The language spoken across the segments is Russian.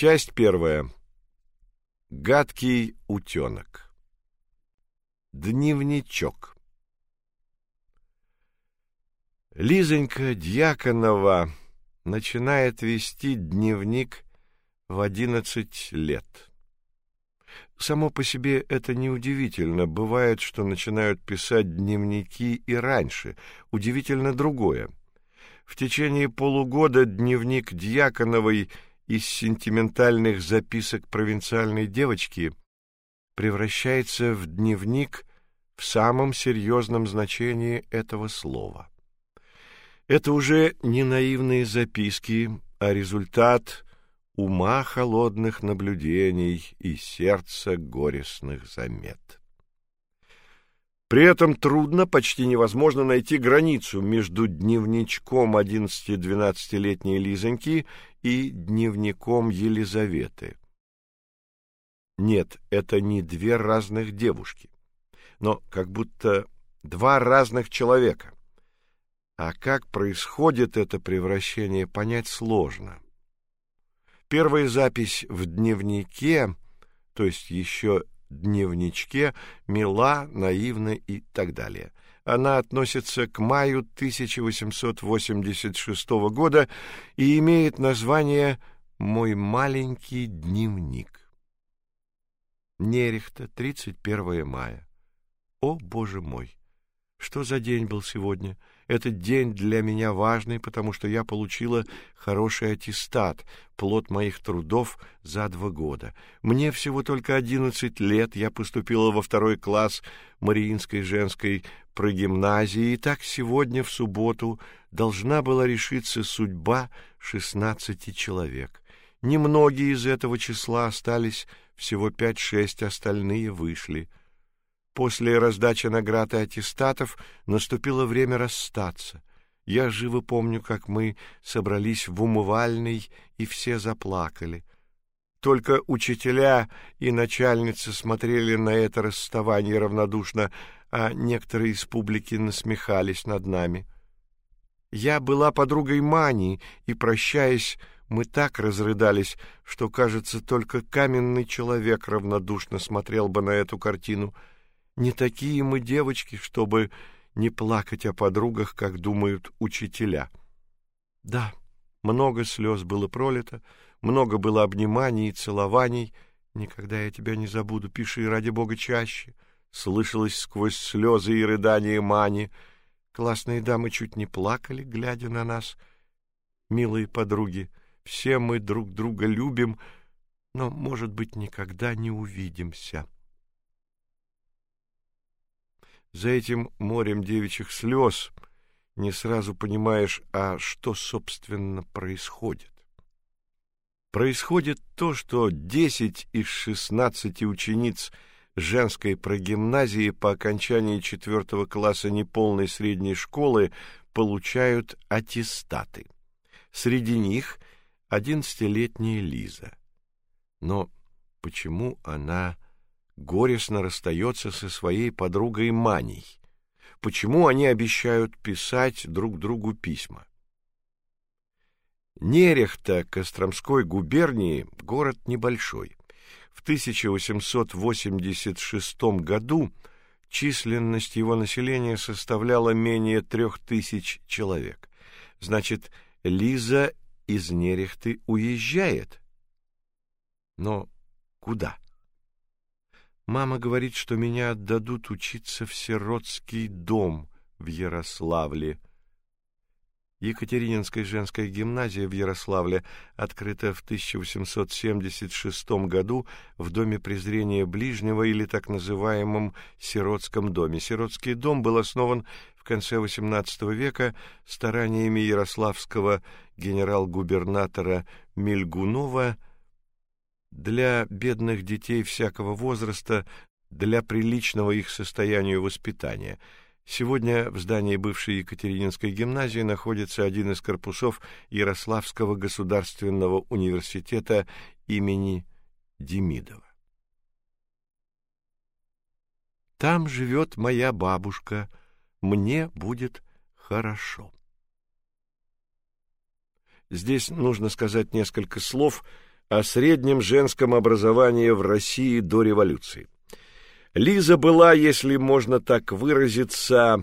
Часть первая. Гадкий утенок. Дневничок. Лизонька Дьяконова начинает вести дневник в одиннадцать лет. Само по себе это неудивительно. Бывает, что начинают писать дневники и раньше. Удивительно другое. В течение полугода дневник Дьяконовой из сентиментальных записок провинциальной девочки превращается в дневник в самом серьезном значении этого слова. Это уже не наивные записки, а результат ума холодных наблюдений и сердца горестных замет. При этом трудно, почти невозможно найти границу между дневничком 11-12-летней Лизоньки и дневником Елизаветы. Нет, это не две разных девушки, но как будто два разных человека. А как происходит это превращение, понять сложно. Первая запись в дневнике, то есть еще дневничке, мила, наивна и так далее. Она относится к маю 1886 года и имеет название «Мой маленький дневник». Нерехта, 31 мая. О, Боже мой! Что за день был сегодня? Этот день для меня важный, потому что я получила хороший аттестат, плод моих трудов за два года. Мне всего только одиннадцать лет, я поступила во второй класс Мариинской женской прогимназии, и так сегодня в субботу должна была решиться судьба шестнадцати человек. Немногие из этого числа остались, всего пять-шесть, остальные вышли. После раздачи наград и аттестатов наступило время расстаться. Я живо помню, как мы собрались в умывальной, и все заплакали. Только учителя и начальницы смотрели на это расставание равнодушно, а некоторые из публики насмехались над нами. Я была подругой Мани, и, прощаясь, мы так разрыдались, что, кажется, только каменный человек равнодушно смотрел бы на эту картину — не такие мы девочки, чтобы не плакать о подругах, как думают учителя. Да, много слез было пролито, много было обниманий и целований. Никогда я тебя не забуду, пиши ради бога чаще. Слышалось сквозь слезы и рыдания Мани. Классные дамы чуть не плакали, глядя на нас. Милые подруги, все мы друг друга любим, но, может быть, никогда не увидимся за этим морем девичьих слез не сразу понимаешь, а что, собственно, происходит. Происходит то, что десять из шестнадцати учениц женской прогимназии по окончании четвертого класса неполной средней школы получают аттестаты. Среди них одиннадцатилетняя Лиза. Но почему она горестно расстается со своей подругой Маней. Почему они обещают писать друг другу письма? Нерехта Костромской губернии город небольшой. В 1886 году численность его населения составляла менее трех тысяч человек. Значит, Лиза из Нерехты уезжает. Но куда? Мама говорит, что меня отдадут учиться в сиротский дом в Ярославле. Екатерининская женская гимназия в Ярославле открыта в 1876 году в Доме презрения ближнего или так называемом Сиротском доме. Сиротский дом был основан в конце XVIII века стараниями ярославского генерал-губернатора Мильгунова для бедных детей всякого возраста, для приличного их состоянию воспитания. Сегодня в здании бывшей Екатерининской гимназии находится один из корпусов Ярославского государственного университета имени Демидова. Там живет моя бабушка, мне будет хорошо. Здесь нужно сказать несколько слов о среднем женском образовании в России до революции. Лиза была, если можно так выразиться,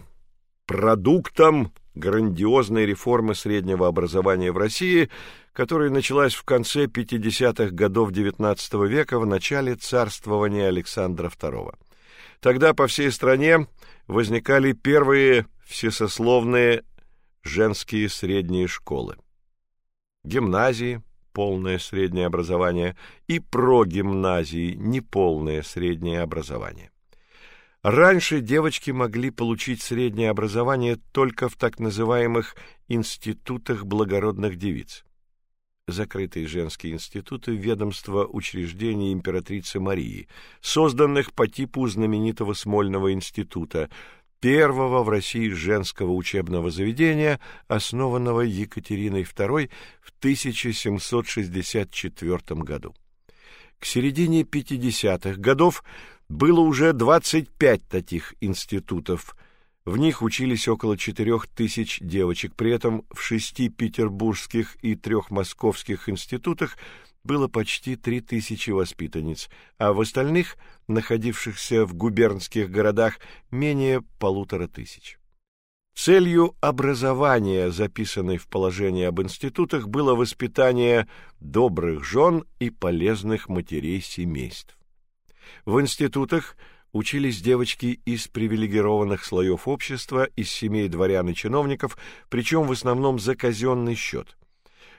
продуктом грандиозной реформы среднего образования в России, которая началась в конце 50-х годов XIX века в начале царствования Александра II. Тогда по всей стране возникали первые всесословные женские средние школы. Гимназии, полное среднее образование, и прогимназии, неполное среднее образование. Раньше девочки могли получить среднее образование только в так называемых институтах благородных девиц. Закрытые женские институты ведомства учреждений императрицы Марии, созданных по типу знаменитого Смольного института, первого в России женского учебного заведения, основанного Екатериной II в 1764 году. К середине 50-х годов было уже 25 таких институтов. В них учились около четырех тысяч девочек. При этом в шести петербургских и трех московских институтах было почти три тысячи воспитанниц, а в остальных, находившихся в губернских городах, менее полутора тысяч. Целью образования, записанной в положении об институтах, было воспитание добрых жен и полезных матерей семейств. В институтах учились девочки из привилегированных слоев общества, из семей дворян и чиновников, причем в основном за казенный счет.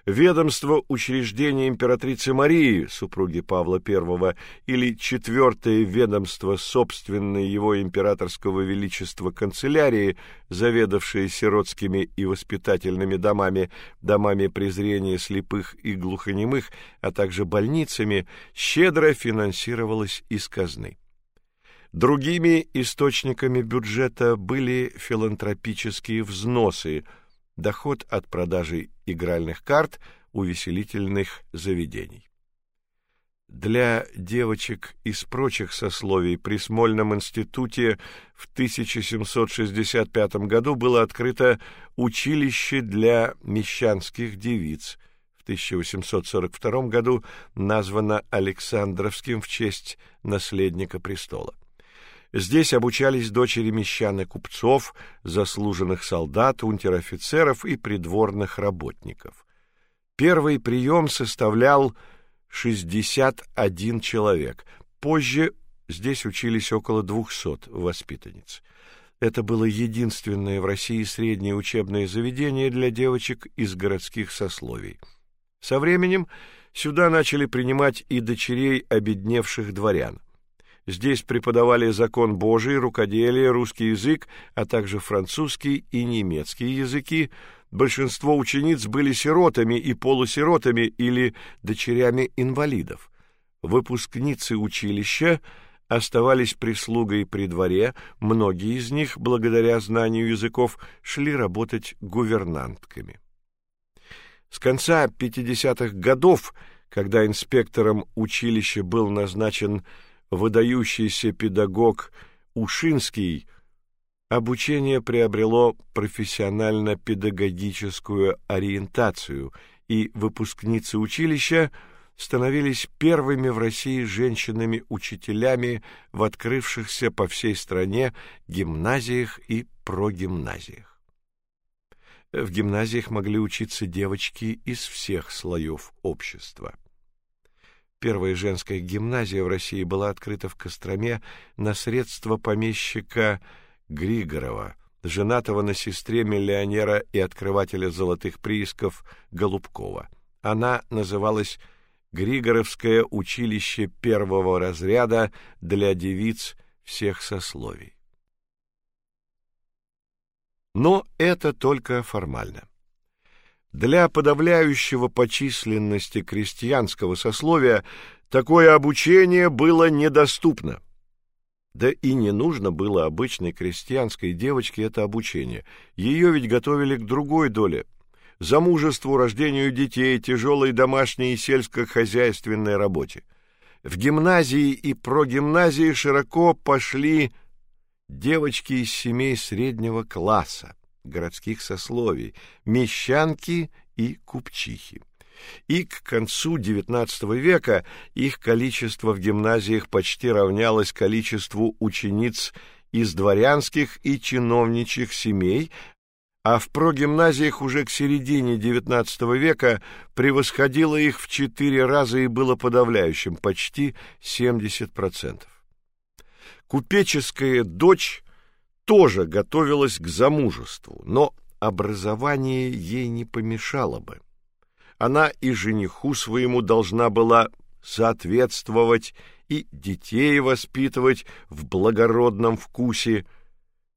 Ведомство учреждения императрицы Марии, супруги Павла I, или четвертое ведомство собственной его императорского величества канцелярии, заведовавшее сиротскими и воспитательными домами, домами презрения слепых и глухонемых, а также больницами, щедро финансировалось из казны. Другими источниками бюджета были филантропические взносы – доход от продажи игральных карт увеселительных заведений. Для девочек из прочих сословий при Смольном институте в 1765 году было открыто училище для мещанских девиц. В 1842 году названо Александровским в честь наследника престола. Здесь обучались дочери мещан и купцов, заслуженных солдат, унтер-офицеров и придворных работников. Первый прием составлял 61 человек. Позже здесь учились около 200 воспитанниц. Это было единственное в России среднее учебное заведение для девочек из городских сословий. Со временем сюда начали принимать и дочерей обедневших дворян. Здесь преподавали закон Божий, рукоделие, русский язык, а также французский и немецкий языки. Большинство учениц были сиротами и полусиротами или дочерями инвалидов. Выпускницы училища оставались прислугой при дворе, многие из них, благодаря знанию языков, шли работать гувернантками. С конца 50-х годов, когда инспектором училища был назначен выдающийся педагог Ушинский, обучение приобрело профессионально-педагогическую ориентацию, и выпускницы училища становились первыми в России женщинами-учителями в открывшихся по всей стране гимназиях и прогимназиях. В гимназиях могли учиться девочки из всех слоев общества. Первая женская гимназия в России была открыта в Костроме на средства помещика Григорова, женатого на сестре миллионера и открывателя золотых приисков Голубкова. Она называлась Григоровское училище первого разряда для девиц всех сословий. Но это только формально. Для подавляющего по численности крестьянского сословия такое обучение было недоступно. Да и не нужно было обычной крестьянской девочке это обучение. Ее ведь готовили к другой доле замужеству, рождению детей, тяжелой домашней и сельскохозяйственной работе. В гимназии и прогимназии широко пошли девочки из семей среднего класса городских сословий, мещанки и купчихи. И к концу XIX века их количество в гимназиях почти равнялось количеству учениц из дворянских и чиновничьих семей, а в прогимназиях уже к середине XIX века превосходило их в четыре раза и было подавляющим, почти 70%. Купеческая дочь тоже готовилась к замужеству, но образование ей не помешало бы. Она и жениху своему должна была соответствовать и детей воспитывать в благородном вкусе.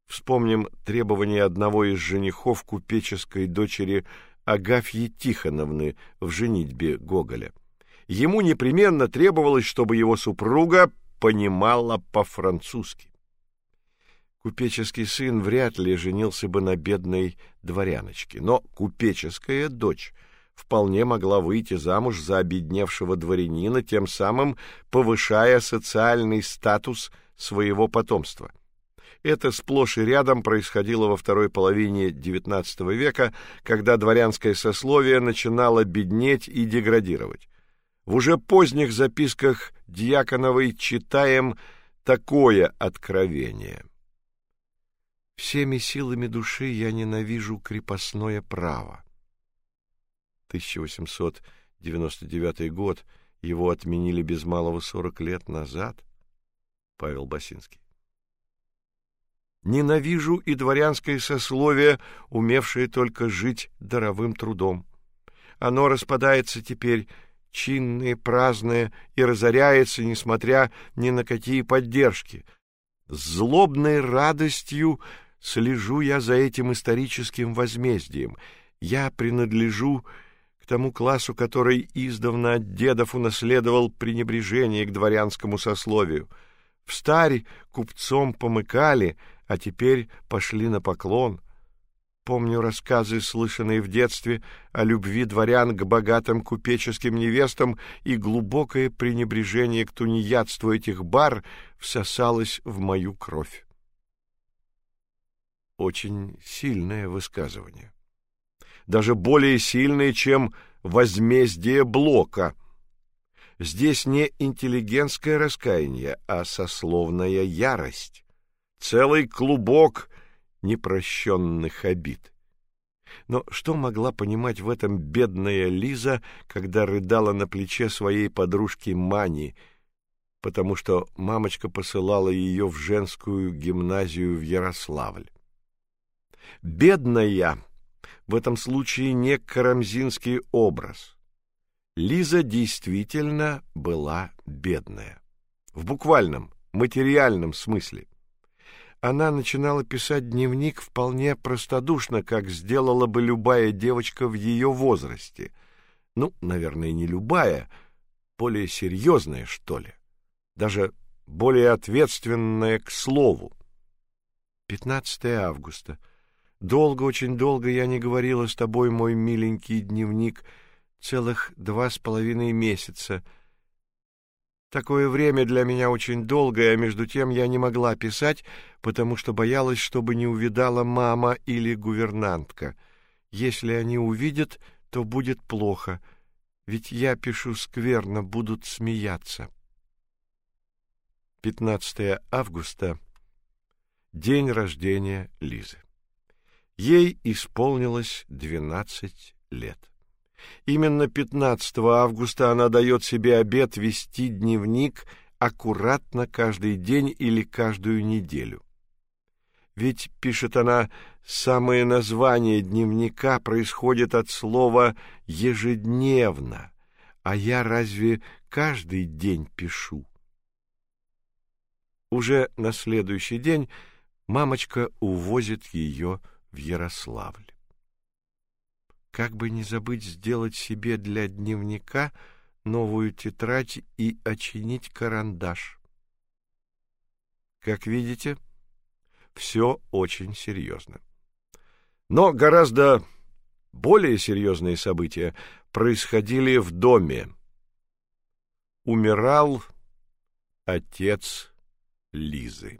Вспомним требования одного из женихов купеческой дочери Агафьи Тихоновны в женитьбе Гоголя. Ему непременно требовалось, чтобы его супруга понимала по-французски. Купеческий сын вряд ли женился бы на бедной дворяночке, но купеческая дочь вполне могла выйти замуж за обедневшего дворянина, тем самым повышая социальный статус своего потомства. Это сплошь и рядом происходило во второй половине XIX века, когда дворянское сословие начинало беднеть и деградировать. В уже поздних записках Дьяконовой читаем такое откровение. Всеми силами души я ненавижу крепостное право. 1899 год, его отменили без малого сорок лет назад. Павел Басинский. Ненавижу и дворянское сословие, умевшее только жить даровым трудом. Оно распадается теперь чинное, праздное и разоряется, несмотря ни на какие поддержки. С злобной радостью слежу я за этим историческим возмездием. Я принадлежу к тому классу, который издавна от дедов унаследовал пренебрежение к дворянскому сословию. В старь купцом помыкали, а теперь пошли на поклон. Помню рассказы, слышанные в детстве о любви дворян к богатым купеческим невестам, и глубокое пренебрежение к тунеядству этих бар всосалось в мою кровь очень сильное высказывание. Даже более сильное, чем возмездие Блока. Здесь не интеллигентское раскаяние, а сословная ярость, целый клубок непрощенных обид. Но что могла понимать в этом бедная Лиза, когда рыдала на плече своей подружки Мани, потому что мамочка посылала ее в женскую гимназию в Ярославль? Бедная в этом случае не карамзинский образ. Лиза действительно была бедная. В буквальном, материальном смысле. Она начинала писать дневник вполне простодушно, как сделала бы любая девочка в ее возрасте. Ну, наверное, не любая, более серьезная, что ли. Даже более ответственная к слову. 15 августа. Долго, очень долго я не говорила с тобой, мой миленький дневник, целых два с половиной месяца. Такое время для меня очень долгое, а между тем я не могла писать, потому что боялась, чтобы не увидала мама или гувернантка. Если они увидят, то будет плохо, ведь я пишу скверно, будут смеяться. 15 августа день рождения Лизы. Ей исполнилось двенадцать лет. Именно 15 августа она дает себе обет вести дневник аккуратно каждый день или каждую неделю. Ведь, пишет она, самое название дневника происходит от слова «ежедневно», а я разве каждый день пишу? Уже на следующий день мамочка увозит ее в Ярославль. Как бы не забыть сделать себе для дневника новую тетрадь и очинить карандаш. Как видите, все очень серьезно. Но гораздо более серьезные события происходили в доме. Умирал отец Лизы.